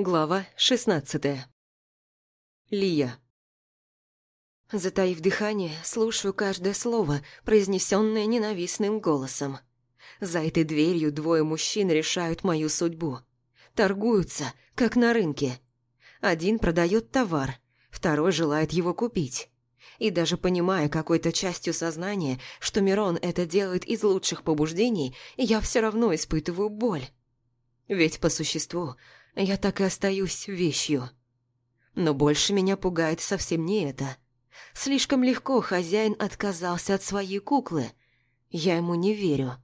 Глава шестнадцатая. Лия. Затаив дыхание, слушаю каждое слово, произнесенное ненавистным голосом. За этой дверью двое мужчин решают мою судьбу. Торгуются, как на рынке. Один продает товар, второй желает его купить. И даже понимая какой-то частью сознания, что Мирон это делает из лучших побуждений, я все равно испытываю боль. Ведь по существу я так и остаюсь вещью. Но больше меня пугает совсем не это. Слишком легко хозяин отказался от своей куклы. Я ему не верю.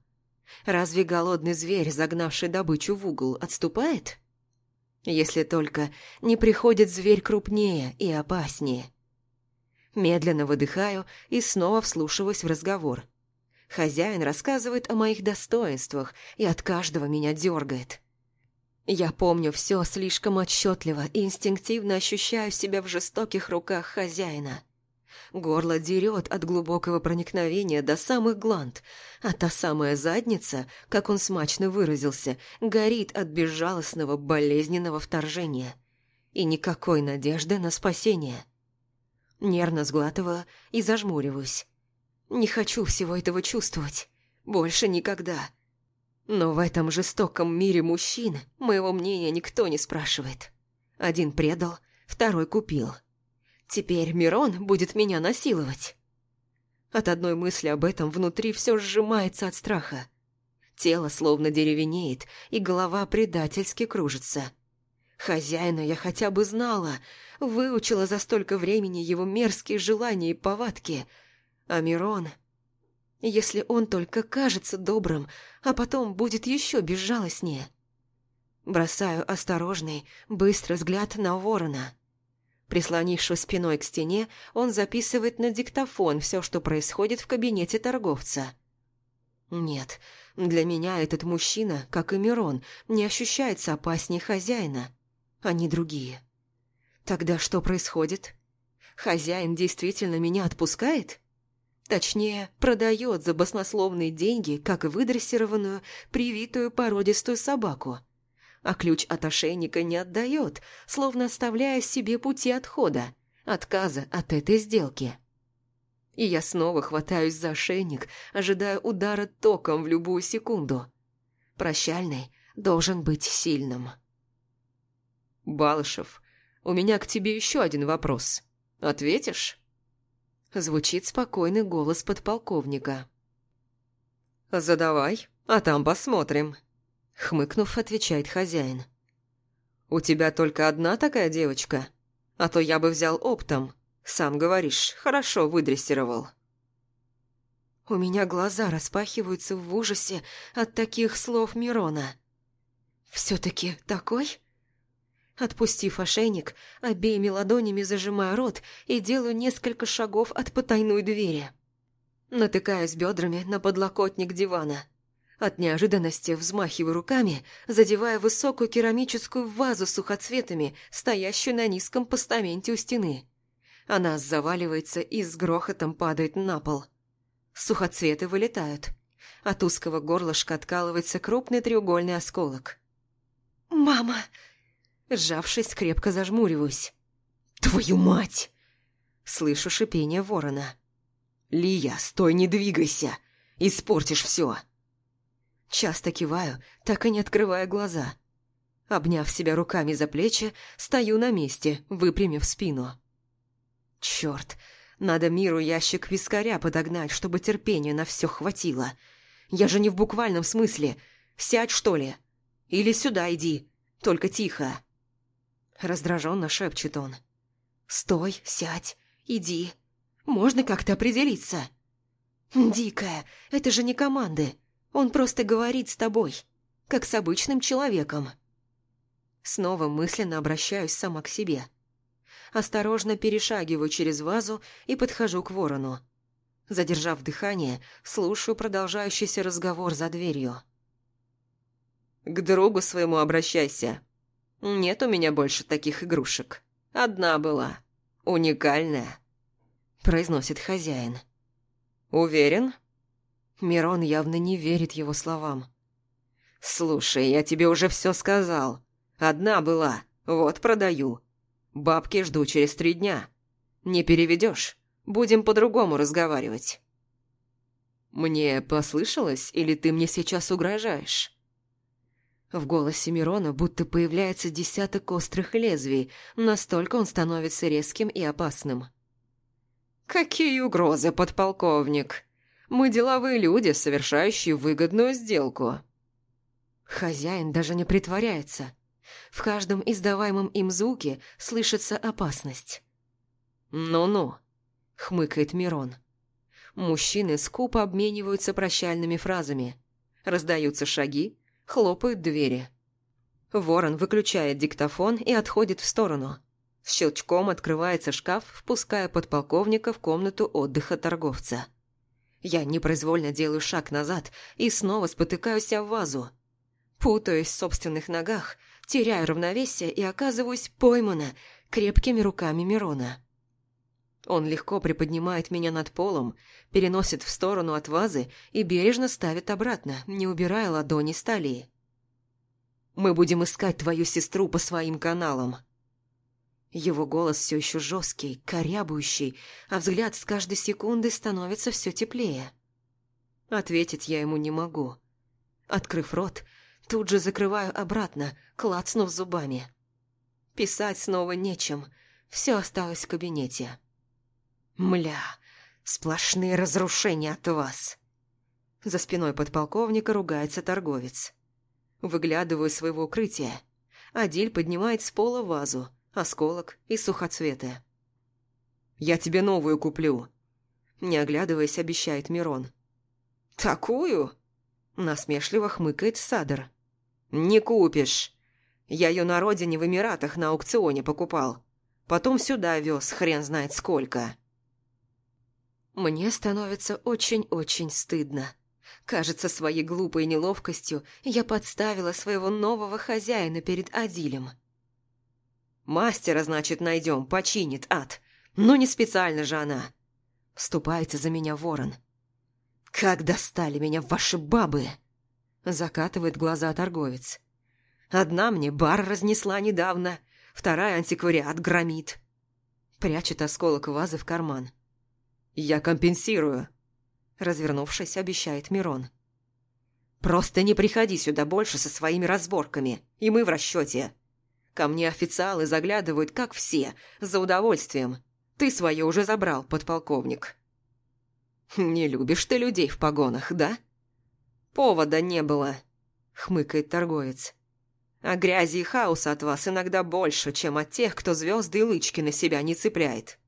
Разве голодный зверь, загнавший добычу в угол, отступает? Если только не приходит зверь крупнее и опаснее. Медленно выдыхаю и снова вслушиваюсь в разговор. Хозяин рассказывает о моих достоинствах и от каждого меня дергает. Я помню все слишком отчетливо и инстинктивно ощущаю себя в жестоких руках хозяина. Горло дерет от глубокого проникновения до самых гланд, а та самая задница, как он смачно выразился, горит от безжалостного болезненного вторжения. И никакой надежды на спасение. Нервно сглатываю и зажмуриваюсь. Не хочу всего этого чувствовать. Больше никогда. Но в этом жестоком мире мужчин моего мнения никто не спрашивает. Один предал, второй купил. Теперь Мирон будет меня насиловать. От одной мысли об этом внутри все сжимается от страха. Тело словно деревенеет, и голова предательски кружится. Хозяина я хотя бы знала, выучила за столько времени его мерзкие желания и повадки. А Мирон... Если он только кажется добрым, а потом будет еще безжалостнее. Бросаю осторожный, быстрый взгляд на ворона. Прислонившись спиной к стене, он записывает на диктофон все, что происходит в кабинете торговца. Нет, для меня этот мужчина, как и Мирон, не ощущается опаснее хозяина. Они другие. Тогда что происходит? Хозяин действительно меня отпускает? Точнее, продает за баснословные деньги, как выдрессированную, привитую породистую собаку. А ключ от ошейника не отдает, словно оставляя себе пути отхода, отказа от этой сделки. И я снова хватаюсь за ошейник, ожидая удара током в любую секунду. Прощальный должен быть сильным. «Балышев, у меня к тебе еще один вопрос. Ответишь?» Звучит спокойный голос подполковника. «Задавай, а там посмотрим», — хмыкнув, отвечает хозяин. «У тебя только одна такая девочка? А то я бы взял оптом. Сам говоришь, хорошо выдрессировал». У меня глаза распахиваются в ужасе от таких слов Мирона. «Все-таки такой?» Отпустив ошейник, обеими ладонями зажимаю рот и делаю несколько шагов от потайной двери. Натыкаюсь бедрами на подлокотник дивана. От неожиданности взмахиваю руками, задевая высокую керамическую вазу с сухоцветами, стоящую на низком постаменте у стены. Она заваливается и с грохотом падает на пол. Сухоцветы вылетают. От узкого горлышка откалывается крупный треугольный осколок. «Мама!» Сжавшись, крепко зажмуриваюсь. «Твою мать!» Слышу шипение ворона. «Лия, стой, не двигайся! Испортишь все!» Часто киваю, так и не открывая глаза. Обняв себя руками за плечи, стою на месте, выпрямив спину. Черт, надо миру ящик вискаря подогнать, чтобы терпения на все хватило. Я же не в буквальном смысле. Сядь, что ли? Или сюда иди, только тихо. Раздраженно шепчет он. «Стой, сядь, иди. Можно как-то определиться?» «Дикая, это же не команды. Он просто говорит с тобой, как с обычным человеком». Снова мысленно обращаюсь сама к себе. Осторожно перешагиваю через вазу и подхожу к ворону. Задержав дыхание, слушаю продолжающийся разговор за дверью. «К другу своему обращайся», нет у меня больше таких игрушек. Одна была. Уникальная. Произносит хозяин. Уверен? Мирон явно не верит его словам. «Слушай, я тебе уже все сказал. Одна была, Вот продаю. Бабки жду через три дня. Не переведешь, будем по-другому разговаривать». «Мне послышалось, или ты мне сейчас угрожаешь?» В голосе Мирона будто появляется десяток острых лезвий, настолько он становится резким и опасным. «Какие угрозы, подполковник? Мы деловые люди, совершающие выгодную сделку». Хозяин даже не притворяется. В каждом издаваемом им звуке слышится опасность. «Ну-ну», — хмыкает Мирон. Мужчины скупо обмениваются прощальными фразами. Раздаются шаги, хлопают двери. Ворон выключает диктофон и отходит в сторону. С щелчком открывается шкаф, впуская подполковника в комнату отдыха торговца. Я непроизвольно делаю шаг назад и снова спотыкаюсь о вазу. Путаюсь в собственных ногах, теряю равновесие и оказываюсь поймана крепкими руками Мирона. Он легко приподнимает меня над полом, переносит в сторону от вазы и бережно ставит обратно, не убирая ладони с талии. «Мы будем искать твою сестру по своим каналам». Его голос все еще жесткий, корябающий, а взгляд с каждой секунды становится все теплее. Ответить я ему не могу. Открыв рот, тут же закрываю обратно, клацнув зубами. Писать снова нечем, все осталось в кабинете. «Мля, сплошные разрушения от вас!» За спиной подполковника ругается торговец. Выглядываю своего укрытия. Адиль поднимает с пола вазу, осколок и сухоцветы. «Я тебе новую куплю», – не оглядываясь, обещает Мирон. «Такую?» – насмешливо хмыкает Садр. «Не купишь. Я ее на родине в Эмиратах на аукционе покупал. Потом сюда вез, хрен знает сколько». Мне становится очень-очень стыдно. Кажется, своей глупой неловкостью я подставила своего нового хозяина перед Адилем. «Мастера, значит, найдем, починит ад. Но не специально же она». Вступается за меня ворон. «Как достали меня ваши бабы!» Закатывает глаза торговец. «Одна мне бар разнесла недавно, вторая антиквариат громит». Прячет осколок вазы в карман. «Я компенсирую», – развернувшись, обещает Мирон. «Просто не приходи сюда больше со своими разборками, и мы в расчете. Ко мне официалы заглядывают, как все, за удовольствием. Ты свое уже забрал, подполковник». «Не любишь ты людей в погонах, да?» «Повода не было», – хмыкает торговец. «А грязи и хаоса от вас иногда больше, чем от тех, кто звезды и лычки на себя не цепляет».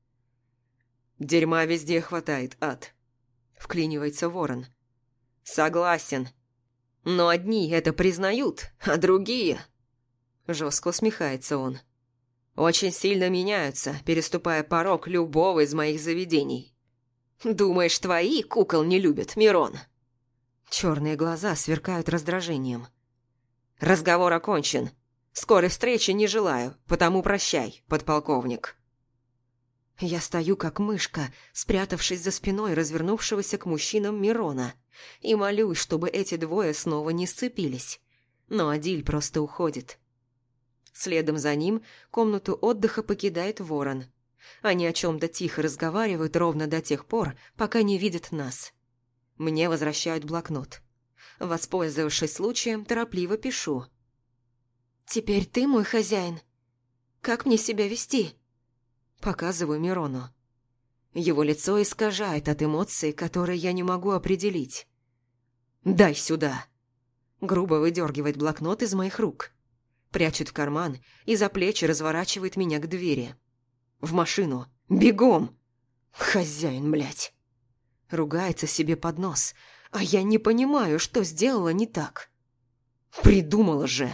«Дерьма везде хватает, ад», — вклинивается ворон. «Согласен. Но одни это признают, а другие...» Жестко усмехается он. «Очень сильно меняются, переступая порог любого из моих заведений. Думаешь, твои кукол не любят, Мирон?» Черные глаза сверкают раздражением. «Разговор окончен. Скорой встречи не желаю, потому прощай, подполковник». Я стою как мышка, спрятавшись за спиной развернувшегося к мужчинам Мирона, и молюсь, чтобы эти двое снова не сцепились. Но Адиль просто уходит. Следом за ним комнату отдыха покидает ворон. Они о чем-то тихо разговаривают ровно до тех пор, пока не видят нас. Мне возвращают блокнот. Воспользовавшись случаем, торопливо пишу. «Теперь ты мой хозяин. Как мне себя вести?» Показываю Мирону. Его лицо искажает от эмоций, которые я не могу определить. «Дай сюда!» Грубо выдергивает блокнот из моих рук. Прячет в карман и за плечи разворачивает меня к двери. «В машину! Бегом!» «Хозяин, блядь!» Ругается себе под нос, а я не понимаю, что сделала не так. «Придумала же!»